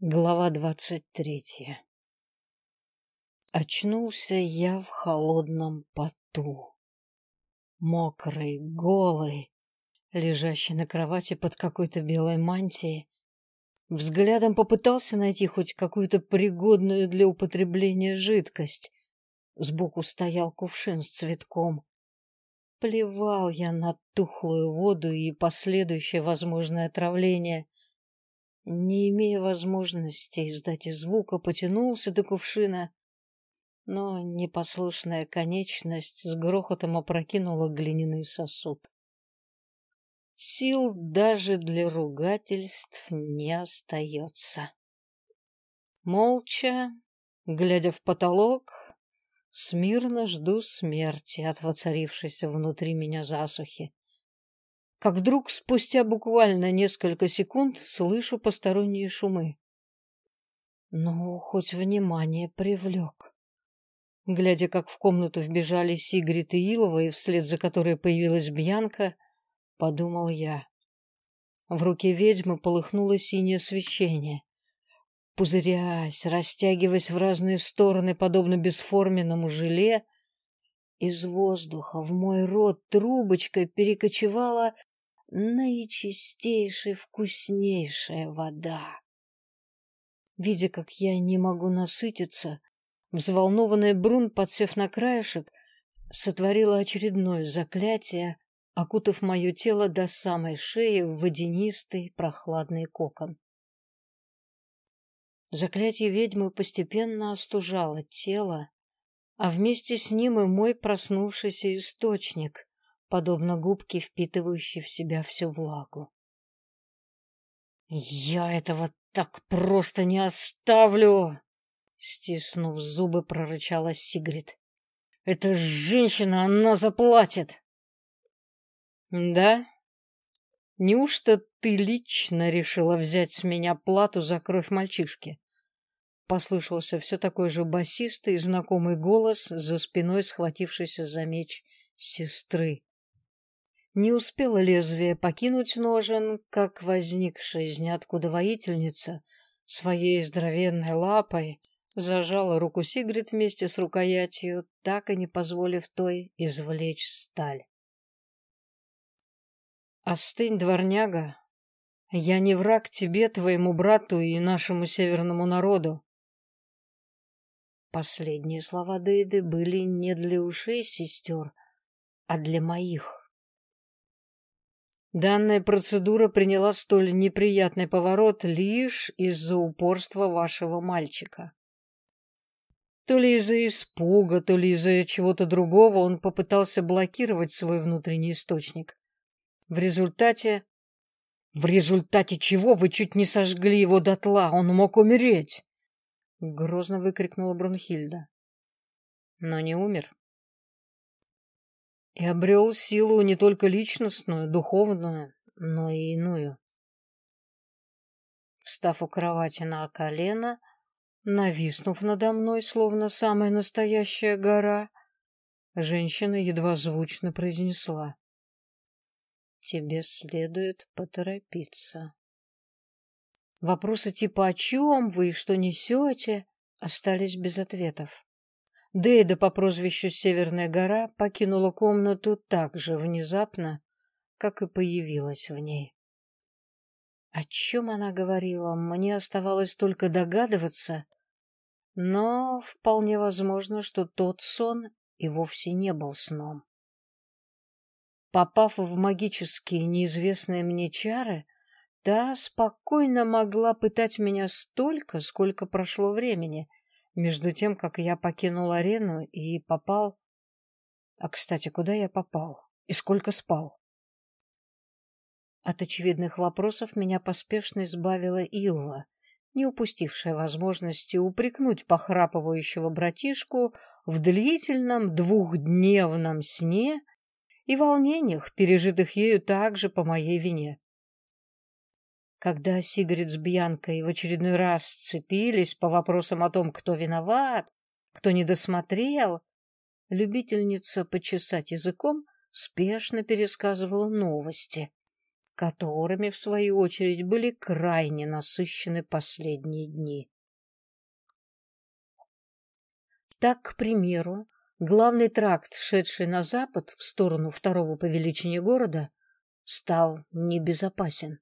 Глава двадцать третья Очнулся я в холодном поту. Мокрый, голый, лежащий на кровати под какой-то белой мантией. Взглядом попытался найти хоть какую-то пригодную для употребления жидкость. Сбоку стоял кувшин с цветком. Плевал я на тухлую воду и последующее возможное отравление — не имея возможности издать звука, потянулся до кувшина, но непослушная конечность с грохотом опрокинула глиняный сосуд. Сил даже для ругательств не остается. Молча, глядя в потолок, смирно жду смерти от воцарившейся внутри меня засухи как вдруг спустя буквально несколько секунд слышу посторонние шумы. Ну, хоть внимание привлек. Глядя, как в комнату вбежали Сигрид и Илова, и вслед за которой появилась Бьянка, подумал я. В руке ведьмы полыхнуло синее свечение. Пузырясь, растягиваясь в разные стороны, подобно бесформенному желе, из воздуха в мой рот трубочкой перекочевала наичистейшая, вкуснейшая вода. Видя, как я не могу насытиться, взволнованная Брун, подсев на краешек, сотворила очередное заклятие, окутав мое тело до самой шеи в водянистый прохладный кокон. Заклятие ведьмы постепенно остужало тело, а вместе с ним и мой проснувшийся источник, подобно губке, впитывающей в себя всю влагу. «Я этого так просто не оставлю!» Стиснув зубы, прорычала Сигрид. «Эта женщина, она заплатит!» «Да? Неужто ты лично решила взять с меня плату за кровь мальчишки?» Послышался все такой же басистый и знакомый голос за спиной схватившейся за меч сестры. Не успело лезвие покинуть ножен, как возникшая из ниоткуда воительница своей здоровенной лапой зажала руку Сигрид вместе с рукоятью, так и не позволив той извлечь сталь. «Остынь, дворняга! Я не враг тебе, твоему брату и нашему северному народу!» Последние слова Дейды были не для ушей сестер, а для моих. Данная процедура приняла столь неприятный поворот лишь из-за упорства вашего мальчика. То ли из-за испуга, то ли из-за чего-то другого он попытался блокировать свой внутренний источник. В результате... В результате чего вы чуть не сожгли его дотла? Он мог умереть! Грозно выкрикнула Брунхильда. Но не умер и обрел силу не только личностную, духовную, но и иную. Встав у кровати на колено, нависнув надо мной, словно самая настоящая гора, женщина едва звучно произнесла. «Тебе следует поторопиться». Вопросы типа «О чем вы и что несете?» остались без ответов. Дейда по прозвищу Северная гора покинула комнату так же внезапно, как и появилась в ней. О чем она говорила, мне оставалось только догадываться, но вполне возможно, что тот сон и вовсе не был сном. Попав в магические неизвестные мне чары, та спокойно могла пытать меня столько, сколько прошло времени — между тем, как я покинул арену и попал... А, кстати, куда я попал? И сколько спал? От очевидных вопросов меня поспешно избавила Илва, не упустившая возможности упрекнуть похрапывающего братишку в длительном двухдневном сне и волнениях, пережитых ею также по моей вине. Когда Сигарет с Бьянкой в очередной раз сцепились по вопросам о том, кто виноват, кто не досмотрел, любительница почесать языком спешно пересказывала новости, которыми, в свою очередь, были крайне насыщены последние дни. Так, к примеру, главный тракт, шедший на запад в сторону второго по величине города, стал небезопасен.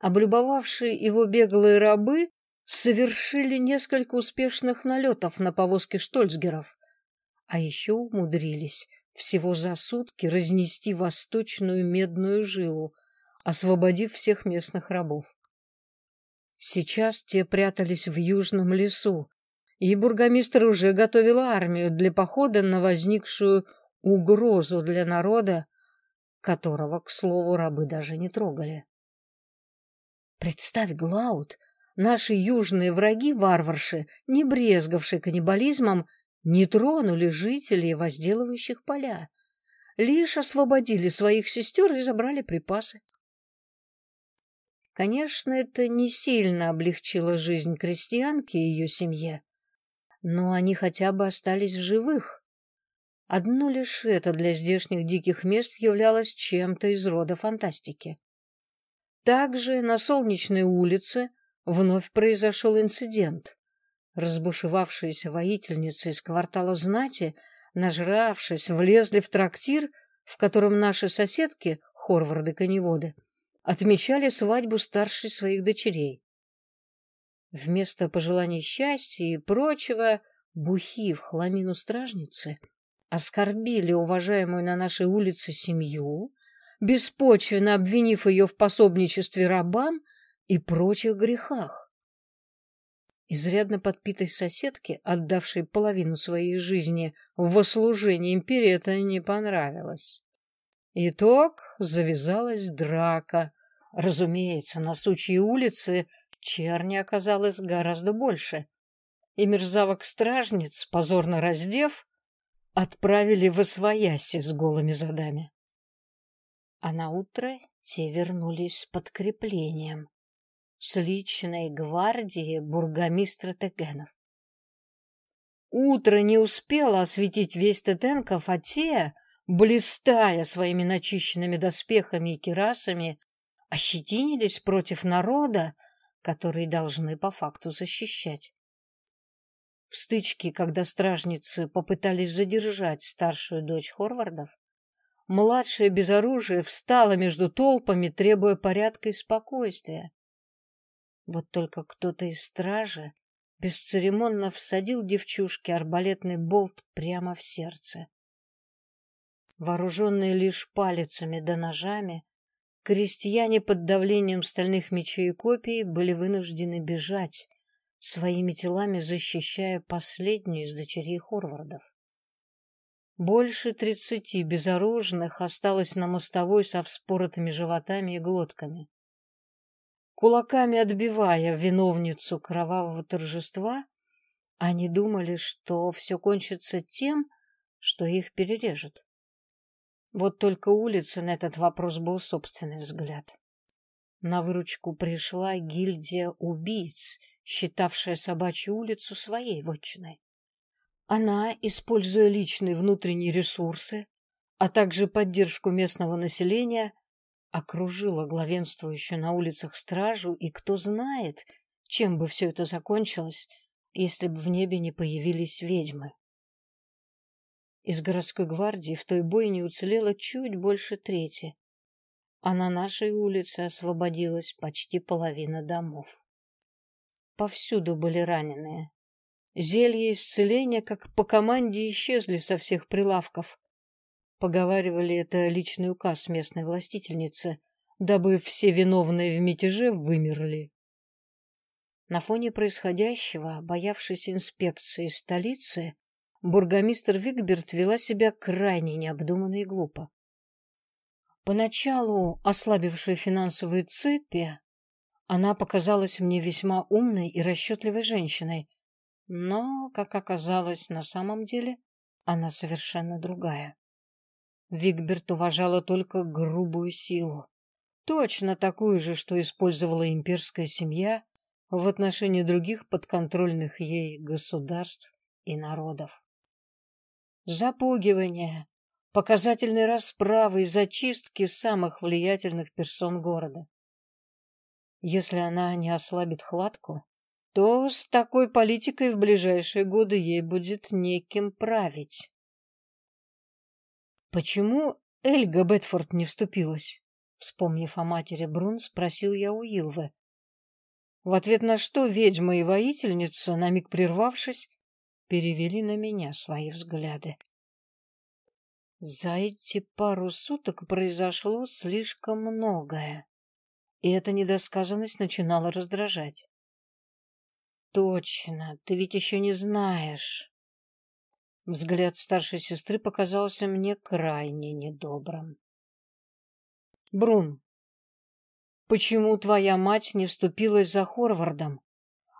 Облюбовавшие его беглые рабы совершили несколько успешных налетов на повозки штольцгеров, а еще умудрились всего за сутки разнести восточную медную жилу, освободив всех местных рабов. Сейчас те прятались в южном лесу, и бургомистр уже готовил армию для похода на возникшую угрозу для народа, которого, к слову, рабы даже не трогали. Представь, Глауд, наши южные враги-варварши, не брезгавшие каннибализмом, не тронули жителей, возделывающих поля, лишь освободили своих сестер и забрали припасы. Конечно, это не сильно облегчило жизнь крестьянки и ее семье, но они хотя бы остались в живых. Одно лишь это для здешних диких мест являлось чем-то из рода фантастики. Также на Солнечной улице вновь произошел инцидент. Разбушевавшиеся воительницы из квартала знати, нажравшись, влезли в трактир, в котором наши соседки, хорварды-коневоды, отмечали свадьбу старшей своих дочерей. Вместо пожеланий счастья и прочего, бухи в хламину стражницы оскорбили уважаемую на нашей улице семью, беспочвенно обвинив ее в пособничестве рабам и прочих грехах. Изрядно подпитой соседке, отдавшей половину своей жизни в служение империи, это не понравилось. Итог — завязалась драка. Разумеется, на сучьей улице черни оказалось гораздо больше. И мерзавок-стражниц, позорно раздев, отправили в освояси с голыми задами. А на утро те вернулись с подкреплением с личной гвардии бургомистра Тегенов. Утро не успело осветить весь Тетенков, а те, блистая своими начищенными доспехами и кирасами, ощетинились против народа, который должны по факту защищать. В стычке, когда стражницы попытались задержать старшую дочь Хорвардов, младшая без оружия встала между толпами, требуя порядка и спокойствия. Вот только кто-то из стражи бесцеремонно всадил девчушке арбалетный болт прямо в сердце. Вооруженные лишь палицами да ножами, крестьяне под давлением стальных мечей и копий были вынуждены бежать, своими телами защищая последнюю из дочерей Хорвардов. Больше тридцати безоружных осталось на мостовой со вспоротыми животами и глотками кулаками отбивая виновницу кровавого торжества, они думали, что все кончится тем, что их перережут. Вот только улица на этот вопрос был собственный взгляд. На выручку пришла гильдия убийц, считавшая собачью улицу своей вотчиной. Она, используя личные внутренние ресурсы, а также поддержку местного населения, окружила главенствующую на улицах стражу, и кто знает, чем бы все это закончилось, если бы в небе не появились ведьмы. Из городской гвардии в той бойне уцелело чуть больше трети, а на нашей улице освободилась почти половина домов. Повсюду были раненые. Зелья исцеления, как по команде, исчезли со всех прилавков, Поговаривали, это личный указ местной властительницы, дабы все виновные в мятеже вымерли. На фоне происходящего, боявшись инспекции столицы, бургомистр Вигберт вела себя крайне необдуманно и глупо. Поначалу, ослабившая финансовые цепи, она показалась мне весьма умной и расчетливой женщиной, но, как оказалось на самом деле, она совершенно другая. Вигберт уважала только грубую силу. Точно такую же, что использовала имперская семья в отношении других подконтрольных ей государств и народов. Запугивание, показательной расправы и зачистки самых влиятельных персон города. Если она не ослабит хватку, то с такой политикой в ближайшие годы ей будет неким править. Почему Эльга Бетфорд не вступилась? Вспомнив о матери Брун, спросил я у Илвы. В ответ на что ведьма и воительница, на миг прервавшись, перевели на меня свои взгляды. За эти пару суток произошло слишком многое, и эта недосказанность начинала раздражать. Точно, ты ведь еще не знаешь. Взгляд старшей сестры показался мне крайне недобрым. Брун, почему твоя мать не вступилась за Хорвардом?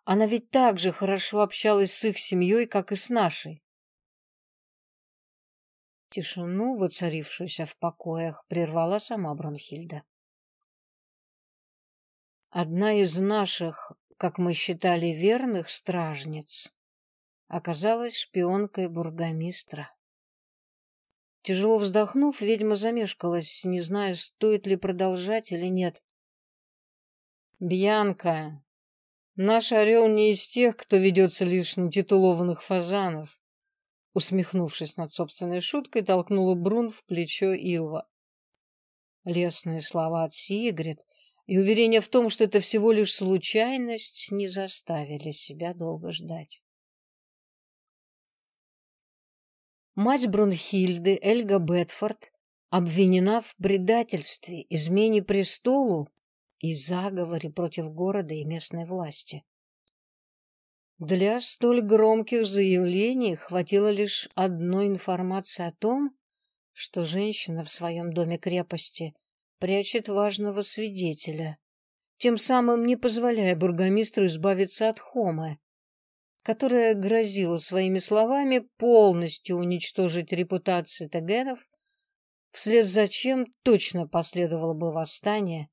Она ведь так же хорошо общалась с их семьей, как и с нашей. Тишину, воцарившуюся в покоях, прервала сама Бронхильда. Одна из наших, как мы считали, верных стражниц оказалась шпионкой бургомистра. Тяжело вздохнув, ведьма замешкалась, не зная, стоит ли продолжать или нет. «Бьянка, наш орел не из тех, кто ведется лишь на титулованных фазанов. Усмехнувшись над собственной шуткой, толкнула Брун в плечо Илва. Лесные слова от Сигрид и уверение в том, что это всего лишь случайность, не заставили себя долго ждать. Мать Брунхильды, Эльга Бетфорд, обвинена в предательстве, измене престолу и заговоре против города и местной власти. Для столь громких заявлений хватило лишь одной информации о том, что женщина в своем доме-крепости прячет важного свидетеля, тем самым не позволяя бургомистру избавиться от Хомы, которая грозила своими словами полностью уничтожить репутацию тегенов, вслед за чем точно последовало бы восстание,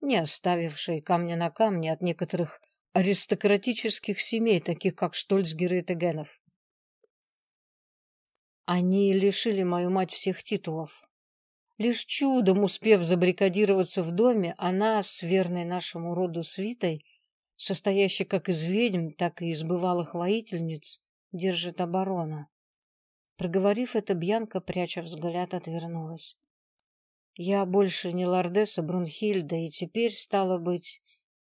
не оставившее камня на камне от некоторых аристократических семей, таких как Штольцгер и Тегенов. Они лишили мою мать всех титулов. Лишь чудом успев забаррикадироваться в доме, она с верной нашему роду свитой, состоящей как из ведьм, так и из бывалых воительниц, держит оборону. Проговорив это, Бьянка, пряча взгляд, отвернулась. Я больше не лордесса Брунхильда, и теперь, стало быть,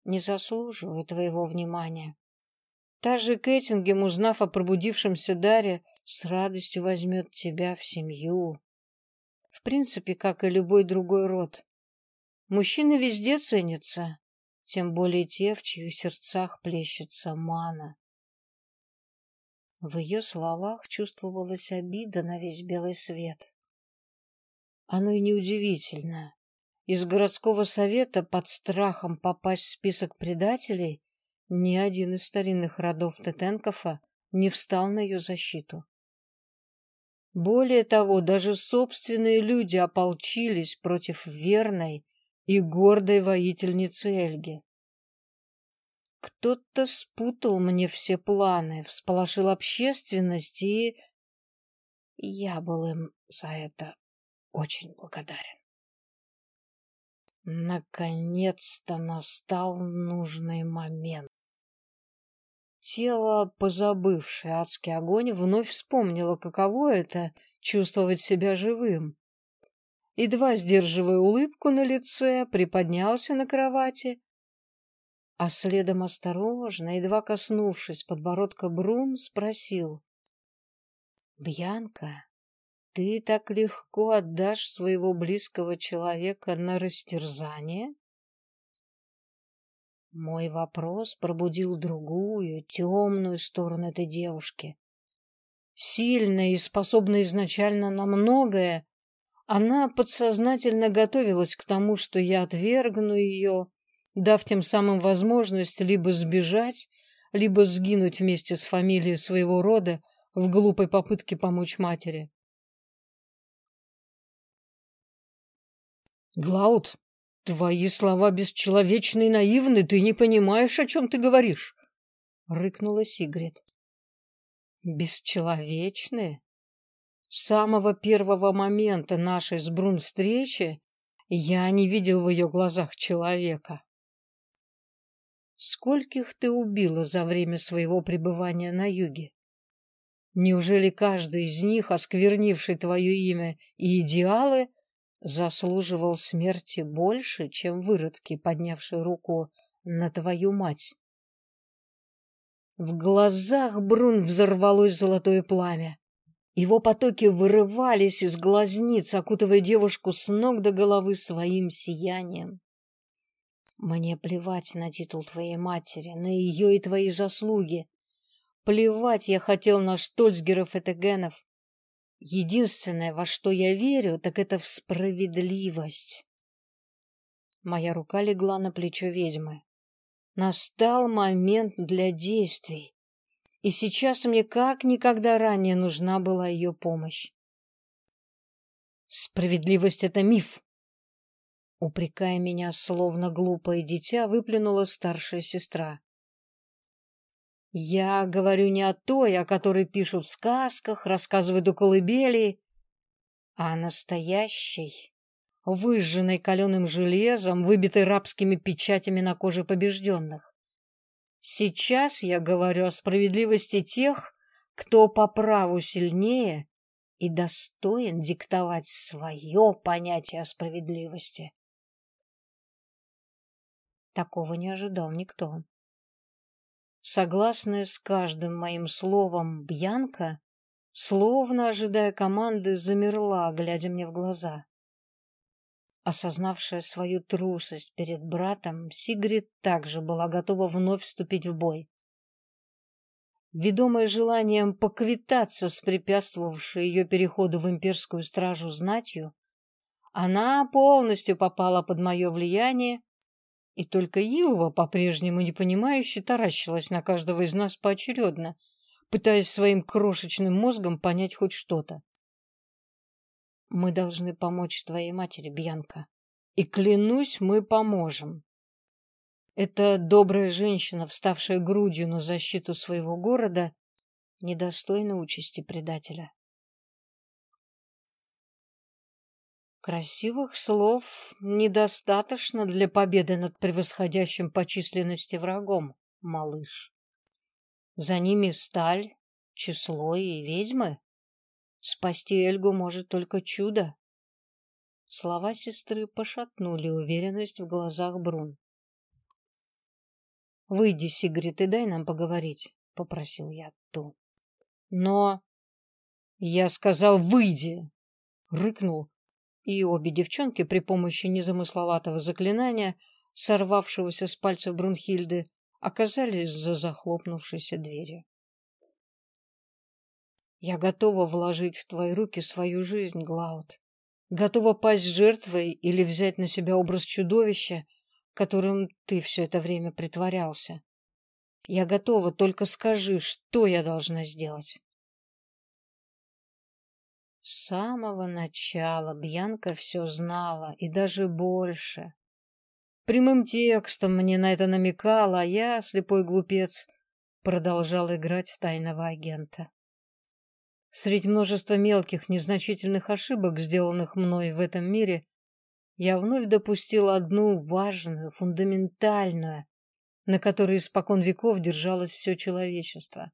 не заслуживаю твоего внимания. Та же Кэттингем, узнав о пробудившемся даре, с радостью возьмет тебя в семью. В принципе, как и любой другой род. Мужчины везде ценятся, тем более те, в чьих сердцах плещется мана. В ее словах чувствовалась обида на весь белый свет. Оно и неудивительно. Из городского совета под страхом попасть в список предателей ни один из старинных родов Тетенкова не встал на ее защиту. Более того, даже собственные люди ополчились против верной и гордой воительницы Эльги. Кто-то спутал мне все планы, всполошил общественность, и я был им за это очень благодарен. Наконец-то настал нужный момент. Тело, позабывшее адский огонь, вновь вспомнило, каково это — чувствовать себя живым. Едва сдерживая улыбку на лице, приподнялся на кровати, а следом осторожно, едва коснувшись подбородка Брун, спросил. — Бьянка, ты так легко отдашь своего близкого человека на растерзание? Мой вопрос пробудил другую, темную сторону этой девушки. Сильная и способная изначально на многое, она подсознательно готовилась к тому, что я отвергну ее, дав тем самым возможность либо сбежать, либо сгинуть вместе с фамилией своего рода в глупой попытке помочь матери. Глауд, твои слова бесчеловечны и наивны, ты не понимаешь, о чем ты говоришь, — рыкнула Сигрид. Бесчеловечны? С самого первого момента нашей с Брун встречи я не видел в ее глазах человека. Скольких ты убила за время своего пребывания на юге? Неужели каждый из них, осквернивший твое имя и идеалы, заслуживал смерти больше, чем выродки, поднявшие руку на твою мать? В глазах Брун взорвалось золотое пламя. Его потоки вырывались из глазниц, окутывая девушку с ног до головы своим сиянием. Мне плевать на титул твоей матери, на ее и твои заслуги. Плевать я хотел на Штольцгеров и Тегенов. Единственное, во что я верю, так это в справедливость. Моя рука легла на плечо ведьмы. Настал момент для действий, и сейчас мне как никогда ранее нужна была ее помощь. Справедливость — это миф. Упрекая меня, словно глупое дитя, выплюнула старшая сестра. Я говорю не о той, о которой пишут в сказках, рассказывают у колыбели, а о настоящей, выжженной каленым железом, выбитой рабскими печатями на коже побежденных. Сейчас я говорю о справедливости тех, кто по праву сильнее и достоин диктовать свое понятие о справедливости. Такого не ожидал никто. Согласная с каждым моим словом Бьянка, словно ожидая команды, замерла, глядя мне в глаза. Осознавшая свою трусость перед братом, Сигрид также была готова вновь вступить в бой. Ведомая желанием поквитаться с препятствовавшей ее переходу в имперскую стражу знатью, она полностью попала под мое влияние и только Илова, по-прежнему непонимающе, таращилась на каждого из нас поочередно, пытаясь своим крошечным мозгом понять хоть что-то. «Мы должны помочь твоей матери, Бьянка. И, клянусь, мы поможем. Эта добрая женщина, вставшая грудью на защиту своего города, недостойна участи предателя. Красивых слов недостаточно для победы над превосходящим по численности врагом, малыш. За ними сталь, число и ведьмы. Спасти Эльгу может только чудо. Слова сестры пошатнули уверенность в глазах Брун. «Выйди, Сигрид, и дай нам поговорить», — попросил я Ту. «Но...» «Я сказал, выйди!» — рыкнул, и обе девчонки при помощи незамысловатого заклинания, сорвавшегося с пальцев Брунхильды, оказались за захлопнувшейся дверью. Я готова вложить в твои руки свою жизнь, Глауд. Готова пасть жертвой или взять на себя образ чудовища, которым ты все это время притворялся. Я готова, только скажи, что я должна сделать. С самого начала Бьянка все знала, и даже больше. Прямым текстом мне на это намекала, а я, слепой глупец, продолжал играть в тайного агента. Среди множества мелких, незначительных ошибок, сделанных мной в этом мире, я вновь допустил одну важную, фундаментальную, на которой испокон веков держалось все человечество.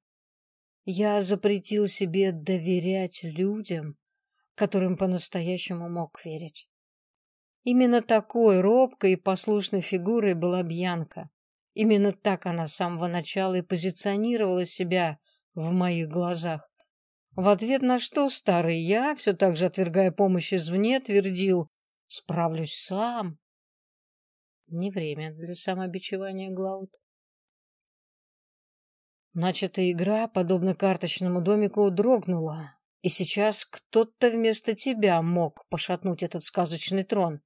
Я запретил себе доверять людям, которым по-настоящему мог верить. Именно такой робкой и послушной фигурой была Бьянка. Именно так она с самого начала и позиционировала себя в моих глазах. В ответ на что старый я, все так же отвергая помощь извне, твердил «Справлюсь сам». Не время для самобичевания, Глауд. Начатая игра, подобно карточному домику, дрогнула, и сейчас кто-то вместо тебя мог пошатнуть этот сказочный трон.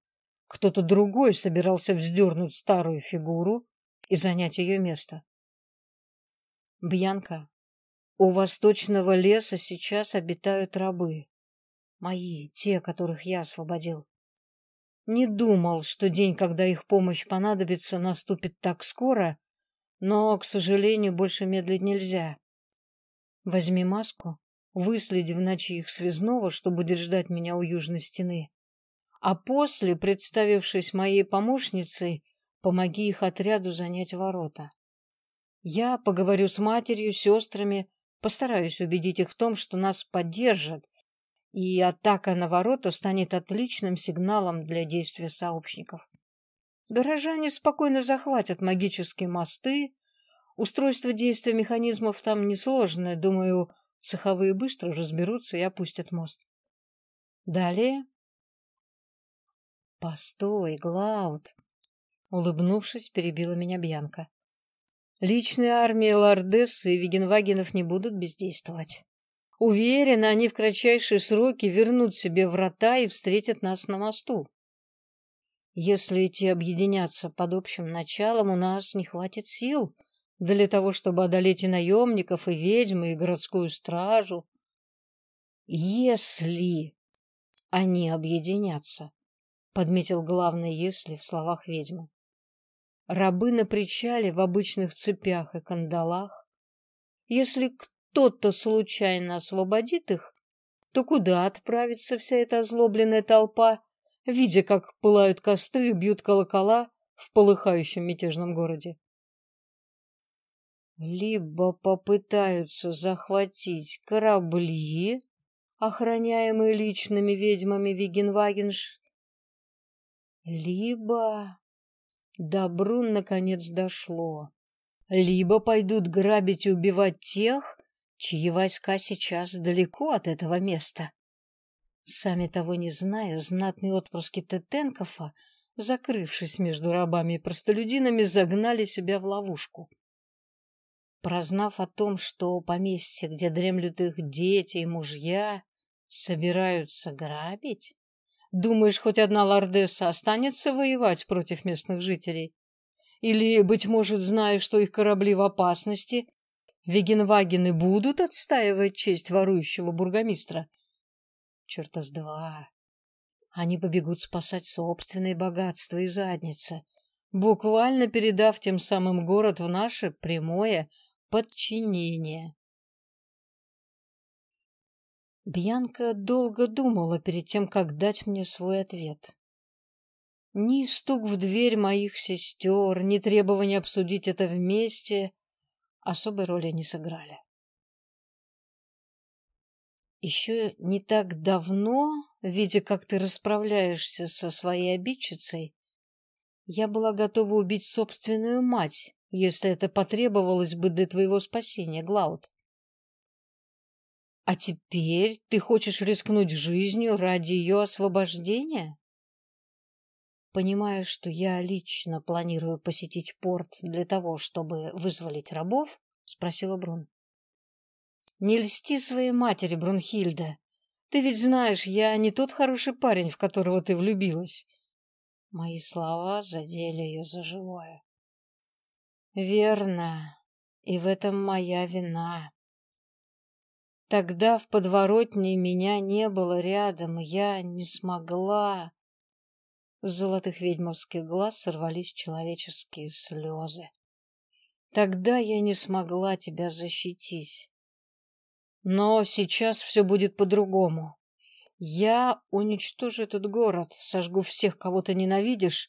Кто-то другой собирался вздернуть старую фигуру и занять ее место. Бьянка, у восточного леса сейчас обитают рабы. Мои, те, которых я освободил. Не думал, что день, когда их помощь понадобится, наступит так скоро, но, к сожалению, больше медлить нельзя. Возьми маску выследи в ночи их связного, что будет ждать меня у южной стены. А после, представившись моей помощницей, помоги их отряду занять ворота. Я поговорю с матерью, сестрами, постараюсь убедить их в том, что нас поддержат, и атака на ворота станет отличным сигналом для действия сообщников. Горожане спокойно захватят магические мосты, устройство действия механизмов там несложное, думаю, цеховые быстро разберутся и опустят мост. Далее «Постой, Глауд!» Улыбнувшись, перебила меня Бьянка. «Личные армии Лордессы и Вигенвагенов не будут бездействовать. Уверена, они в кратчайшие сроки вернут себе врата и встретят нас на мосту. Если эти объединятся под общим началом, у нас не хватит сил для того, чтобы одолеть и наемников, и ведьмы, и городскую стражу. Если они объединятся, подметил главное «если» в словах ведьмы. Рабы на причале в обычных цепях и кандалах. Если кто-то случайно освободит их, то куда отправится вся эта озлобленная толпа, видя, как пылают костры и бьют колокола в полыхающем мятежном городе? Либо попытаются захватить корабли, охраняемые личными ведьмами Вигенвагенш, либо... Добру наконец дошло. Либо пойдут грабить и убивать тех, чьи войска сейчас далеко от этого места. Сами того не зная, знатные отпрыски Тетенкова, закрывшись между рабами и простолюдинами, загнали себя в ловушку. Прознав о том, что поместье, где дремлют их дети и мужья, собираются грабить, Думаешь, хоть одна лордесса останется воевать против местных жителей? Или, быть может, зная, что их корабли в опасности, Вегенвагены будут отстаивать честь ворующего бургомистра? Черта с два. Они побегут спасать собственные богатства и задницы, буквально передав тем самым город в наше прямое подчинение. Бьянка долго думала перед тем, как дать мне свой ответ. Ни стук в дверь моих сестер, ни требование обсудить это вместе особой роли не сыграли. Еще не так давно, видя, как ты расправляешься со своей обидчицей, я была готова убить собственную мать, если это потребовалось бы для твоего спасения, Глауд. А теперь ты хочешь рискнуть жизнью ради ее освобождения? Понимая, что я лично планирую посетить порт для того, чтобы вызволить рабов, спросила Брун. Не льсти своей матери, Брунхильда. Ты ведь знаешь, я не тот хороший парень, в которого ты влюбилась. Мои слова задели ее за живое. Верно, и в этом моя вина. Тогда в подворотне меня не было рядом, я не смогла. С золотых ведьмовских глаз сорвались человеческие слезы. Тогда я не смогла тебя защитить. Но сейчас все будет по-другому. Я уничтожу этот город, сожгу всех, кого ты ненавидишь,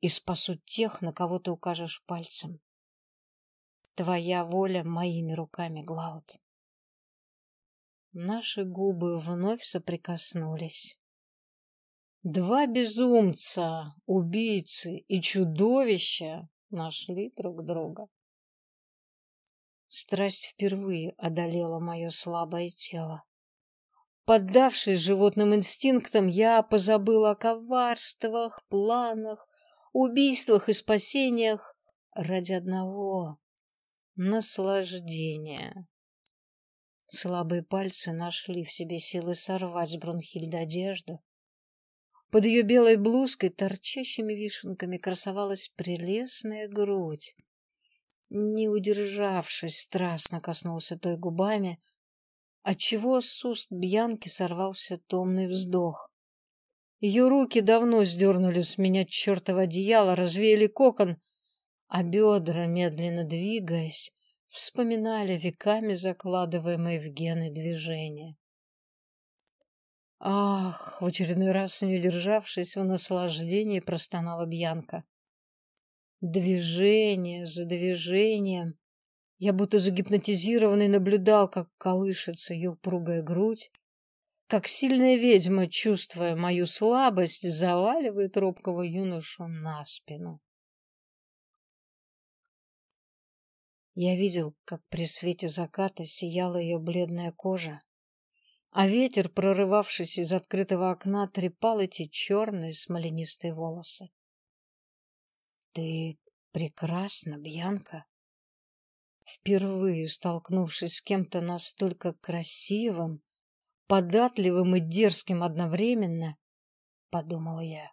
и спасу тех, на кого ты укажешь пальцем. Твоя воля моими руками, Глауд. Наши губы вновь соприкоснулись. Два безумца, убийцы и чудовища нашли друг друга. Страсть впервые одолела мое слабое тело. Поддавшись животным инстинктам, я позабыла о коварствах, планах, убийствах и спасениях ради одного — наслаждения. Слабые пальцы нашли в себе силы сорвать с Брунхильды одежду. Под ее белой блузкой торчащими вишенками красовалась прелестная грудь. Не удержавшись, страстно коснулся той губами, отчего с уст Бьянки сорвался томный вздох. Ее руки давно сдернули с меня чертово одеяло, развеяли кокон, а бедра, медленно двигаясь, вспоминали веками закладываемые в гены движения. Ах, в очередной раз не удержавшись в наслаждении, простонала Бьянка. Движение за движением. Я будто загипнотизированный наблюдал, как колышется ее упругая грудь, как сильная ведьма, чувствуя мою слабость, заваливает робкого юношу на спину. Я видел, как при свете заката сияла ее бледная кожа, а ветер, прорывавшись из открытого окна, трепал эти черные смоленистые волосы. — Ты прекрасна, Бьянка. Впервые столкнувшись с кем-то настолько красивым, податливым и дерзким одновременно, подумал я.